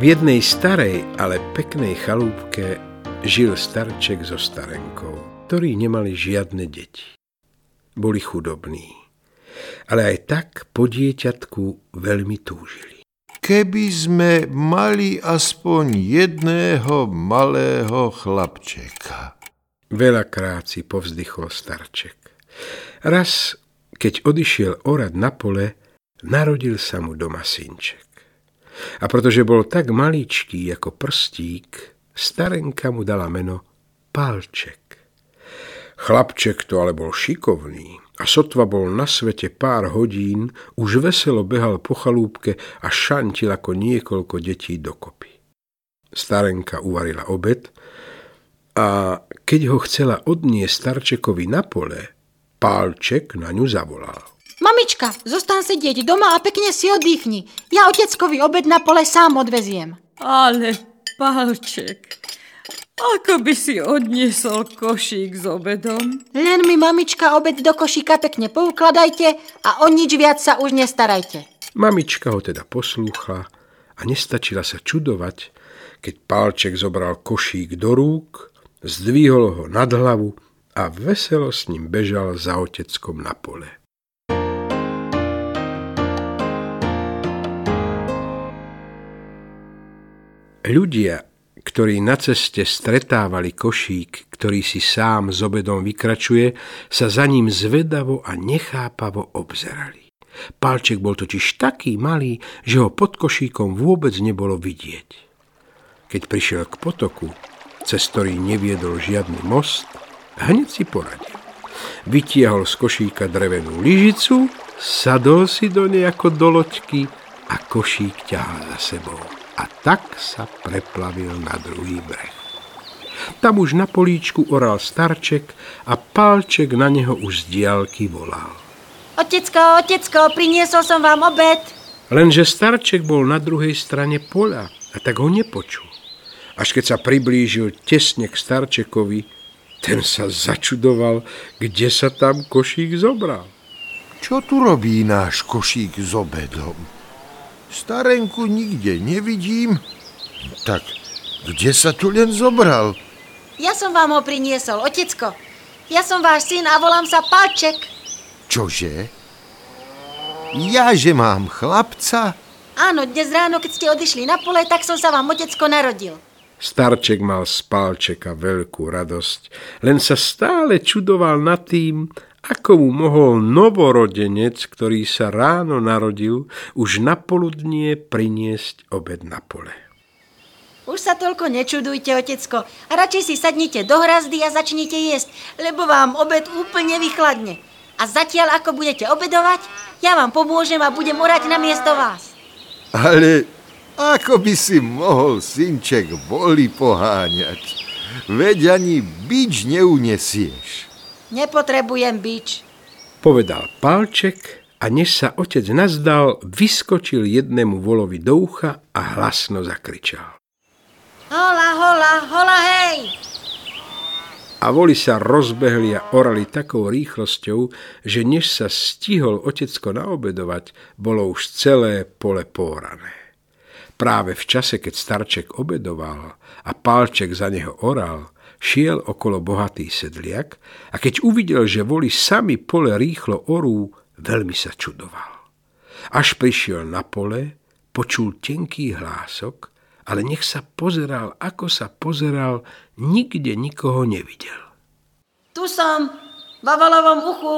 V jednej starej, ale peknej chalúbke žil starček so starenkou, ktorí nemali žiadne deti. Boli chudobní, ale aj tak po dieťatku veľmi túžili. Keby sme mali aspoň jedného malého chlapčeka. Veľakrát si povzdychol starček. Raz, keď odišiel orad na pole, narodil sa mu doma synček. A pretože bol tak maličký ako prstík, starenka mu dala meno Pálček. Chlapček to ale bol šikovný a sotva bol na svete pár hodín, už veselo behal po chalúbke a šantil ako niekoľko detí dokopy. Starenka uvarila obed a keď ho chcela odniesť starčekovi na pole, Pálček na ňu zavolal. Mamička, zostan sedieť doma a pekne si oddychni. Ja oteckovi obed na pole sám odveziem. Ale, Pálček, ako by si odniesol košík s obedom? Len mi, mamička, obed do košíka pekne poukladajte a o nič viac sa už nestarajte. Mamička ho teda poslúchla a nestačila sa čudovať, keď Pálček zobral košík do rúk, zdvihol ho nad hlavu a veselo s ním bežal za oteckom na pole. Ľudia, ktorí na ceste stretávali košík, ktorý si sám s obedom vykračuje, sa za ním zvedavo a nechápavo obzerali. Palček bol totiž taký malý, že ho pod košíkom vôbec nebolo vidieť. Keď prišiel k potoku, cez ktorý neviedol žiadny most, hneď si poradil. Vytiahol z košíka drevenú lyžicu, sadol si do nej ako do loďky a košík ťahal za sebou. A tak sa preplavil na druhý breh. Tam už na políčku oral starček a palček na neho už z diálky volal. Otecko, otecko, priniesol som vám obed. Lenže starček bol na druhej strane pola a tak ho nepočul. Až keď sa priblížil tesne k starčekovi, ten sa začudoval, kde sa tam košík zobral. Čo tu robí náš košík s obedom? Starenku nikde nevidím. Tak kde sa tu len zobral? Ja som vám ho priniesol, otecko. Ja som váš syn a volám sa Palček. Čože? Ja, že mám chlapca? Áno, dnes ráno, keď ste odišli na pole, tak som sa vám, otecko, narodil. Starček mal z Pálčeka veľkú radosť, len sa stále čudoval nad tým, ako mu mohol novorodenec, ktorý sa ráno narodil, už na poludnie priniesť obed na pole. Už sa toľko nečudujte, otecko, a radšej si sadnite do hrazdy a začnite jesť, lebo vám obed úplne vychladne. A zatiaľ, ako budete obedovať, ja vám pomôžem a budem orať na miesto vás. Ale ako by si mohol, synček, boli poháňať? Veď ani bič neunesieš. Nepotrebujem bič. Povedal Palček a než sa otec nazdal, vyskočil jednému volovi do ucha a hlasno zakričal. Hola, hola, hola, hej! A voli sa rozbehli a orali takou rýchlosťou, že než sa stihol otecko naobedovať, bolo už celé pole porané. Práve v čase, keď starček obedoval a pálček za neho oral, šiel okolo bohatý sedliak a keď uvidel, že voli sami pole rýchlo orú, veľmi sa čudoval. Až prišiel na pole, počul tenký hlások, ale nech sa pozeral, ako sa pozeral, nikde nikoho nevidel. Tu som, v Vavalovom uchu.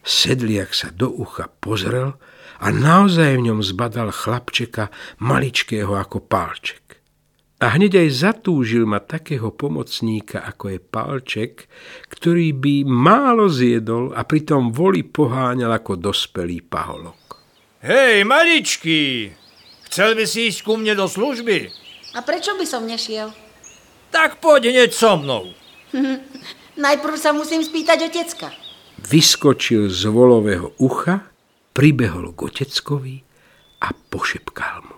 Sedliak sa do ucha pozrel a naozaj v ňom zbadal chlapčeka maličkého ako pálček. A hneď aj zatúžil ma takého pomocníka, ako je pálček, ktorý by málo zjedol a pritom voli poháňal ako dospelý paholok. Hej, maličký, chcel by si ísť ku mne do služby? A prečo by som nešiel? Tak poď hneď so mnou. Najprv sa musím spýtať otecka. Vyskočil z volového ucha pribehol k oteckovi a pošepkal mu.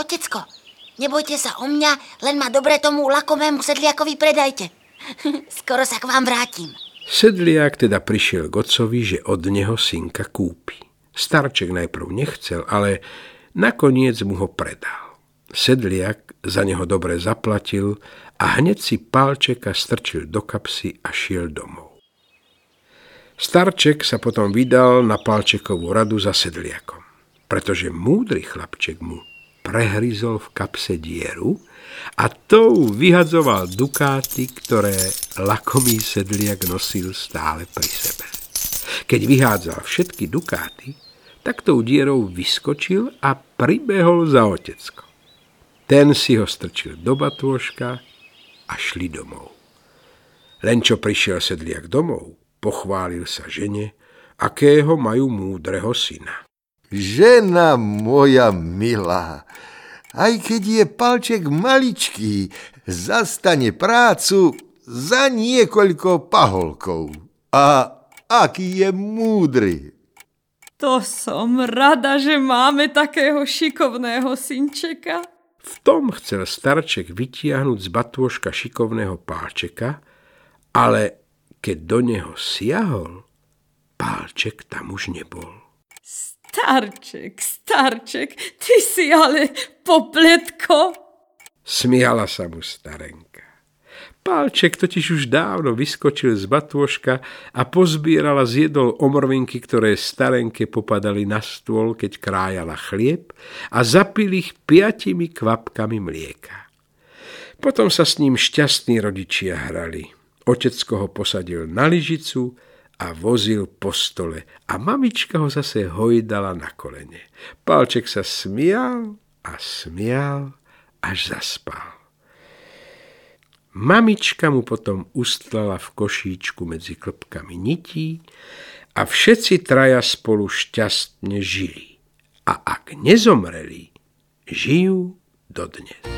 Otecko, nebojte sa o mňa, len ma dobre tomu lakomému sedliakovi predajte. Skoro sa k vám vrátim. Sedliak teda prišiel k otcovi, že od neho synka kúpi. Starček najprv nechcel, ale nakoniec mu ho predal. Sedliak za neho dobre zaplatil a hneď si palčeka strčil do kapsy a šiel domov. Starček sa potom vydal na palčekovú radu za sedliakom, pretože múdry chlapček mu prehryzol v kapse dieru a tou vyhadzoval dukáty, ktoré lakomý sedliak nosil stále pri sebe. Keď vyhádzal všetky dukáty, tak tou dierou vyskočil a pribehol za otecko. Ten si ho strčil do batôžka a šli domov. Len čo prišiel sedliak domov, pochválil sa žene, akého majú múdreho syna. Žena moja milá, aj keď je palček maličký, zastane prácu za niekoľko paholkov. A aký je múdry. To som rada, že máme takého šikovného synčeka. V tom chcel starček vytiahnuť z batôžka šikovného pálčeka, ale keď do neho siahol, pálček tam už nebol. Starček, starček, ty si ale popletko. Smiala sa mu starenka. Pálček totiž už dávno vyskočil z batôžka a pozbieral a zjedol omrvinky, ktoré starenke popadali na stôl, keď krájala chlieb a zapil ich piatimi kvapkami mlieka. Potom sa s ním šťastní rodičia hrali. Otecko ho posadil na lyžicu a vozil po stole a mamička ho zase hojdala na kolene. Pálček sa smial a smial, až zaspal. Mamička mu potom ustlala v košíčku medzi klpkami nití a všetci traja spolu šťastne žili. A ak nezomreli, žijú dodnes.